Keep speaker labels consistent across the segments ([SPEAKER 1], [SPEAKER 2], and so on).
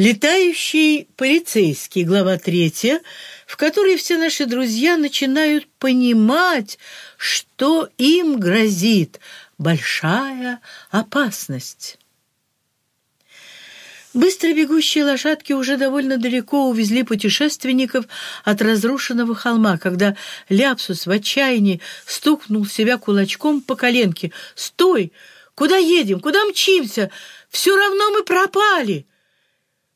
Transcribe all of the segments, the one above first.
[SPEAKER 1] Летающий полицейский, глава третья, в которой все наши друзья начинают понимать, что им грозит большая опасность. Быстро бегущие лошадки уже довольно далеко увезли путешественников от разрушенного холма, когда Ляпсус в отчаянии стукнул себя кулачком по коленке. «Стой! Куда едем? Куда мчимся? Все равно мы пропали!»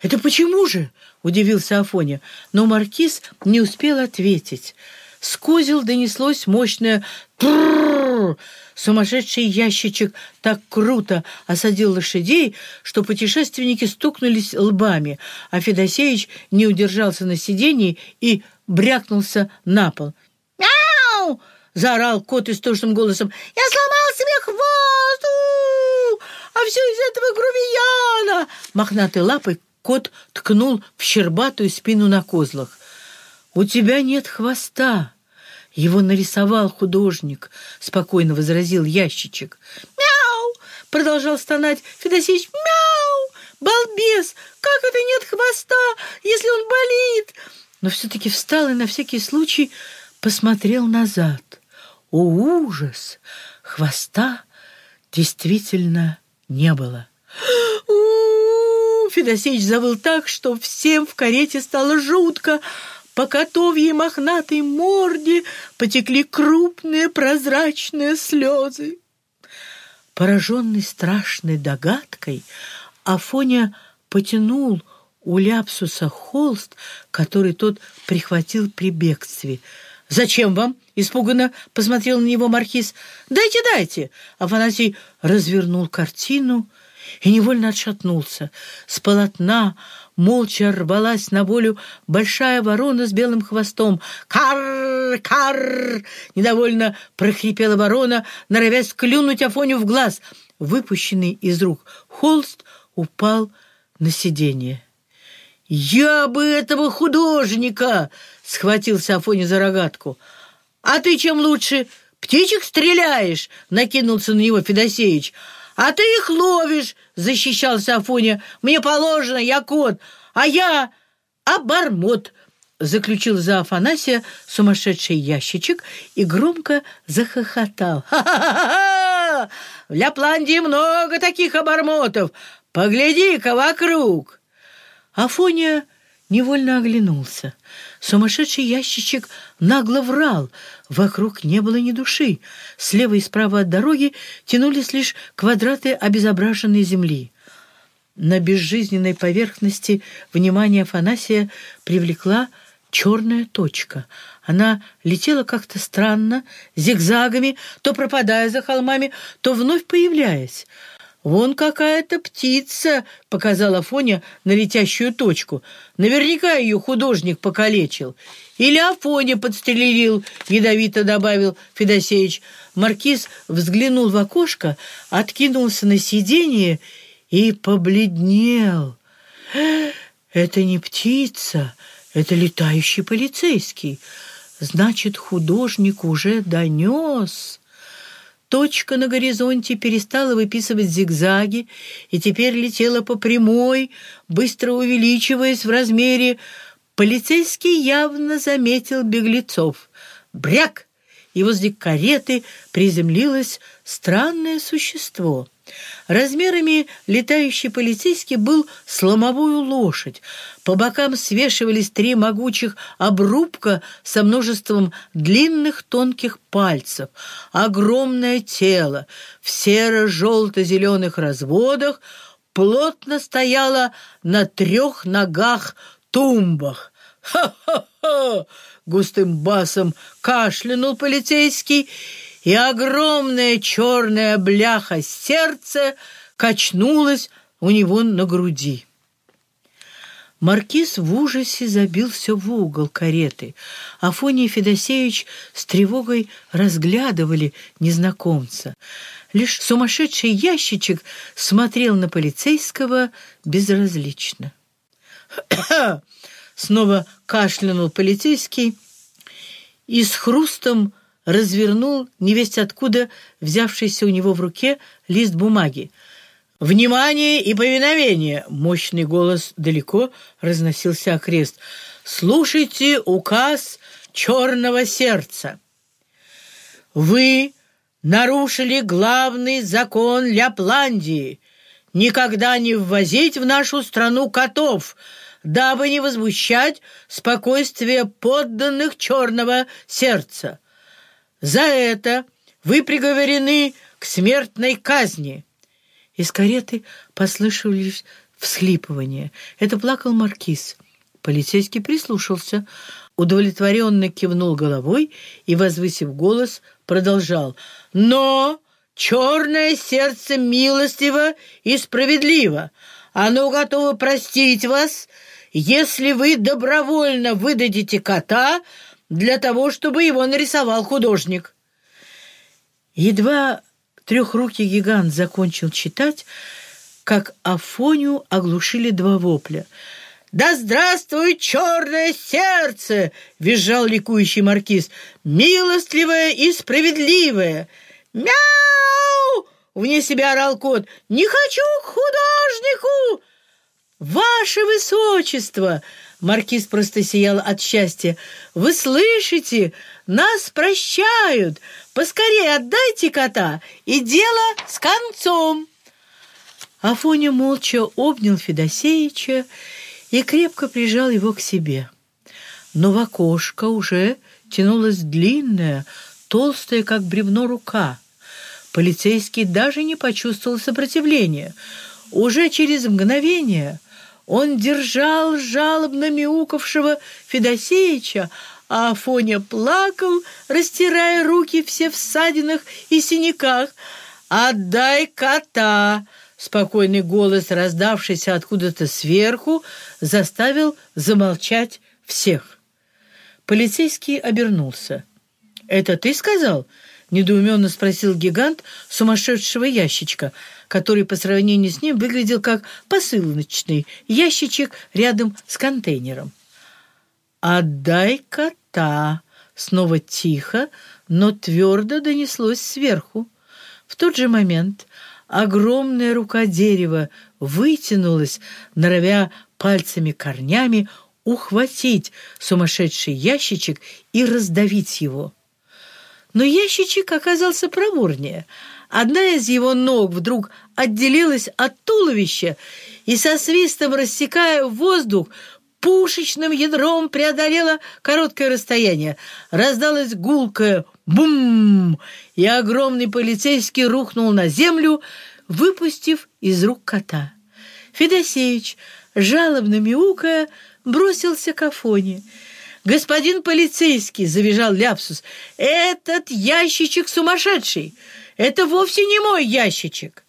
[SPEAKER 1] «Это почему же?» — удивился Афоня. Но маркиз не успел ответить. С козел донеслось мощное «тррррр». Сумасшедший ящичек так круто осадил лошадей, что путешественники стукнулись лбами, а Федосеевич не удержался на сиденье и брякнулся на пол. «Мяу!» — заорал кот истошным голосом. «Я сломал себе хвост! А все из этого грубияна!» Мохнатой лапой Кот ткнул в щербатую спину на козлах. «У тебя нет хвоста!» «Его нарисовал художник», — спокойно возразил ящичек. «Мяу!» — продолжал стонать Федосеевич. «Мяу! Балбес! Как это нет хвоста, если он болит?» Но все-таки встал и на всякий случай посмотрел назад. О, ужас! Хвоста действительно не было. Федосеич завыл так, что всем в карете стало жутко. По котовьей мохнатой морде потекли крупные прозрачные слезы. Пораженный страшной догадкой, Афоня потянул у Ляпсуса холст, который тот прихватил при бегстве. «Зачем вам?» — испуганно посмотрел на него маркиз. «Дайте, дайте!» Афанасий развернул картину — и невольно отшатнулся. С полотна молча рвалась на волю большая ворона с белым хвостом. «Карр! Карр!» — недовольно прохрипела ворона, норовясь клюнуть Афоню в глаз. Выпущенный из рук холст упал на сиденье. «Я бы этого художника!» — схватился Афоня за рогатку. «А ты чем лучше? Птичек стреляешь?» — накинулся на него Федосеич. «А ты их ловишь!» — защищался Афоня. «Мне положено, я кот, а я обормот!» Заключил за Афанасия сумасшедший ящичек и громко захохотал. «Ха-ха-ха! В Ляпландии много таких обормотов! Погляди-ка вокруг!» Афоня невольно оглянулся. Сумасшедший ящичек нагло врал. Вокруг не было ни души. Слева и справа от дороги тянулись лишь квадраты обезображенной земли. На безжизненной поверхности внимание Афанасия привлекла черная точка. Она летела как-то странно, зигзагами, то пропадая за холмами, то вновь появляясь. «Вон какая-то птица!» — показала Афоня на летящую точку. «Наверняка ее художник покалечил. Или Афоня подстрелил», — ядовито добавил Федосеевич. Маркиз взглянул в окошко, откинулся на сиденье и побледнел. «Это не птица, это летающий полицейский. Значит, художник уже донес». Точка на горизонте перестала выписывать зигзаги и теперь летела по прямой, быстро увеличиваясь в размере. Полицейский явно заметил беглецов. Бряк! И возле кареты приземлилось странное существо — Размерами летающий полицейский был сломовую лошадь. По бокам свешивались три могучих обрубка со множеством длинных тонких пальцев. Огромное тело в серо-желто-зеленых разводах плотно стояло на трех ногах-тумбах. «Ха-ха-ха!» — густым басом кашлянул полицейский — и огромная черная бляха сердца качнулась у него на груди. Маркиз в ужасе забился в угол кареты. Афоний и Федосеевич с тревогой разглядывали незнакомца. Лишь сумасшедший ящичек смотрел на полицейского безразлично. Снова кашлянул полицейский и с хрустом развернул невесть откуда взявшийся у него в руке лист бумаги. «Внимание и повиновение!» — мощный голос далеко разносился окрест. «Слушайте указ черного сердца. Вы нарушили главный закон Ляпландии — никогда не ввозить в нашу страну котов, дабы не возмущать спокойствие подданных черного сердца. За это вы приговорены к смертной казни». Из кареты послышались всхлипывания. Это плакал маркиз. Полицейский прислушался, удовлетворенно кивнул головой и, возвысив голос, продолжал. «Но черное сердце милостиво и справедливо. Оно готово простить вас, если вы добровольно выдадите кота для того, чтобы его нарисовал художник». Едва трехрукий гигант закончил читать, как Афоню оглушили два вопля. «Да здравствует черное сердце!» — визжал ликующий маркиз. «Милостливое и справедливое!» «Мяу!» — вне себя орал кот. «Не хочу к художнику!» «Ваше высочество!» — маркиз просто сиял от счастья. «Вы слышите? Нас прощают! Поскорее отдайте кота, и дело с концом!» Афоня молча обнял Федосеича и крепко прижал его к себе. Но в окошко уже тянулась длинная, толстая, как бревно, рука. Полицейский даже не почувствовал сопротивления. Уже через мгновение он держал жалобно мяукавшего Федосеича, а Афоня плакал, растирая руки все в ссадинах и синяках. «Отдай кота!» Спокойный голос, раздавшийся откуда-то сверху, заставил замолчать всех. Полицейский обернулся. «Это ты сказал?» — недоуменно спросил гигант сумасшедшего ящичка, который по сравнению с ним выглядел как посылочный ящичек рядом с контейнером. «Отдай кота!» — снова тихо, но твердо донеслось сверху. В тот же момент огромная рука дерева вытянулась, норовя пальцами-корнями ухватить сумасшедший ящичек и раздавить его. Но ящичек оказался проворнее. Одна из его ног вдруг отделилась от туловища и со свистом, рассекая воздух, пушечным ядром преодолела короткое расстояние. Раздалось гулкое «бум!» и огромный полицейский рухнул на землю, выпустив из рук кота. Федосеич, жалобно мяукая, бросился к Афоне. «Господин полицейский!» — завизжал Ляпсус. «Этот ящичек сумасшедший! Это вовсе не мой ящичек!»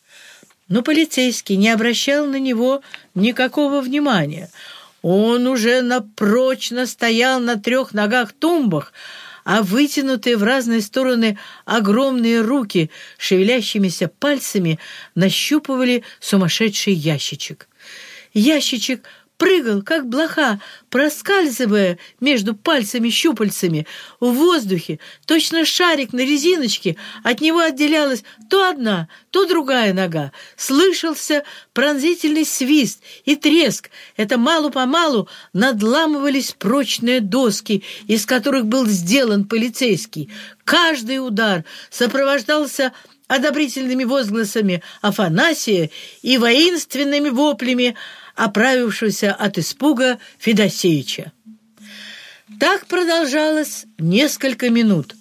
[SPEAKER 1] Но полицейский не обращал на него никакого внимания — он уже напрочно стоял на трех ногах-тумбах, а вытянутые в разные стороны огромные руки шевелящимися пальцами нащупывали сумасшедший ящичек. Ящичек прыгал, как блоха, проскальзывая между пальцами-щупальцами в воздухе, точно шарик на резиночке, от него отделялась то одна, то другая нога. Слышался пронзительный свист и треск. Это мало-помалу надламывались прочные доски, из которых был сделан полицейский. Каждый удар сопровождался одобрительными возгласами Афанасия и воинственными воплями оправившегося от испуга Федосеича. Так продолжалось несколько минут.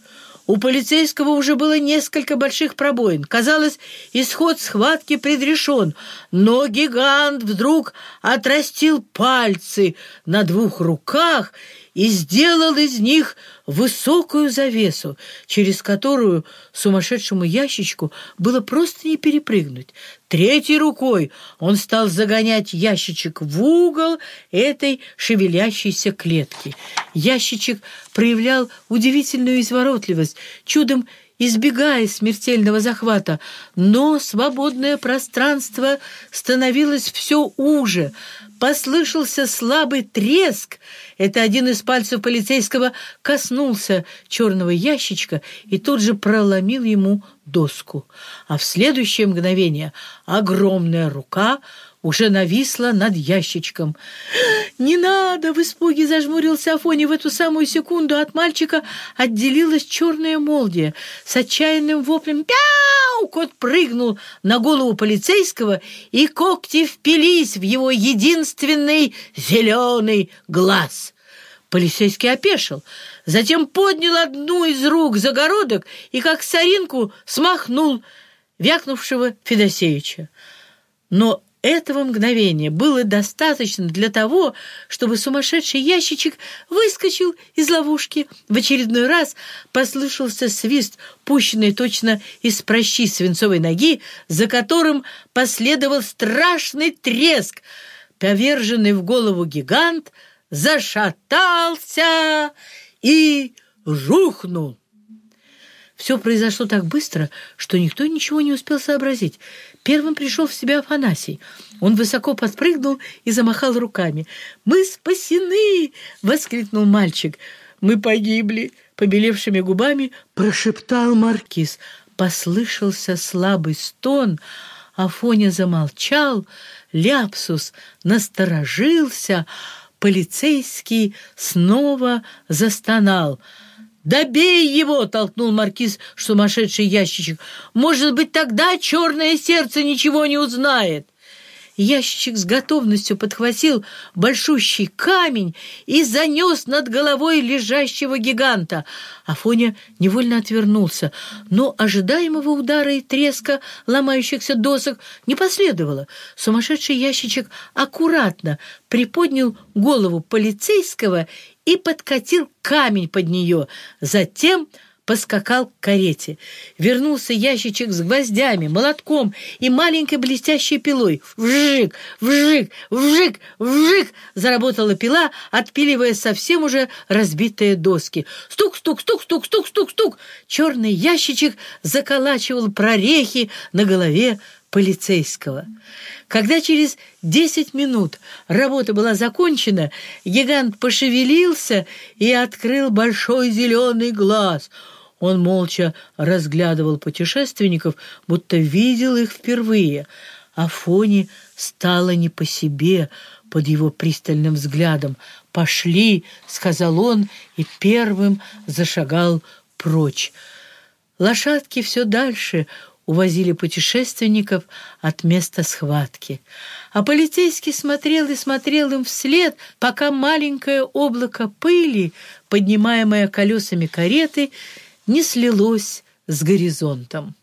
[SPEAKER 1] У полицейского уже было несколько больших пробоин. Казалось, исход схватки предрешен, но гигант вдруг отрастил пальцы на двух руках и сделал из них высокую завесу, через которую сумасшедшему ящичку было просто не перепрыгнуть. Третьей рукой он стал загонять ящичек в угол этой шевелящейся клетки. Ящичек проявлял удивительную изворотливость, чудом избегая смертельного захвата, но свободное пространство становилось все уже. Послышался слабый треск. Это один из пальцев полицейского коснулся черного ящичка и тут же проломил ему доску. А в следующее мгновение огромная рука уже нависла над ящичком. «Не надо!» — в испуге зажмурился Афоня. В эту самую секунду от мальчика отделилась черная молния. С отчаянным воплем «Пяу!» кот прыгнул на голову полицейского, и когти впились в его единственный зеленый глаз. Полицейский опешил, затем поднял одну из рук загородок и, как соринку, смахнул вякнувшего Федосеевича. Но этого мгновения было достаточно для того, чтобы сумасшедший ящичек выскочил из ловушки. В очередной раз послышался свист, пущенный точно из прощи свинцовой ноги, за которым последовал страшный треск. Поверженный в голову гигант зашатался и рухнул. Все произошло так быстро, что никто ничего не успел сообразить. Первым пришел в себя Афанасий. Он высоко подпрыгнул и замахал руками. «Мы спасены!» — воскликнул мальчик. «Мы погибли!» — побелевшими губами прошептал Маркиз. Послышался слабый стон. Афоня замолчал. Ляпсус насторожился. Полицейский снова застонал — «Добей его!» — толкнул маркиз сумасшедший ящичек. «Может быть, тогда черное сердце ничего не узнает!» Ящичек с готовностью подхватил большущий камень и занес над головой лежащего гиганта. Афоня невольно отвернулся, но ожидаемого удара и треска ломающихся досок не последовало. Сумасшедший ящичек аккуратно приподнял голову полицейского и подкатил камень под нее. Затем поскакал к карете. Вернулся ящичек с гвоздями, молотком и маленькой блестящей пилой. Вжик, вжик, вжик, вжик! Заработала пила, отпиливая совсем уже разбитые доски. Стук, стук, стук, стук, стук, стук, стук! Черный ящичек заколачивал прорехи на голове полицейского. Когда через десять минут работа была закончена, гигант пошевелился и открыл большой зеленый глаз. Он молча разглядывал путешественников, будто видел их впервые. А Фоне стало не по себе под его пристальным взглядом. «Пошли!» — сказал он и первым зашагал прочь. Лошадки все дальше увозили путешественников от места схватки. А полицейский смотрел и смотрел им вслед, пока маленькое облако пыли, поднимаемое колесами кареты, не слилось с горизонтом.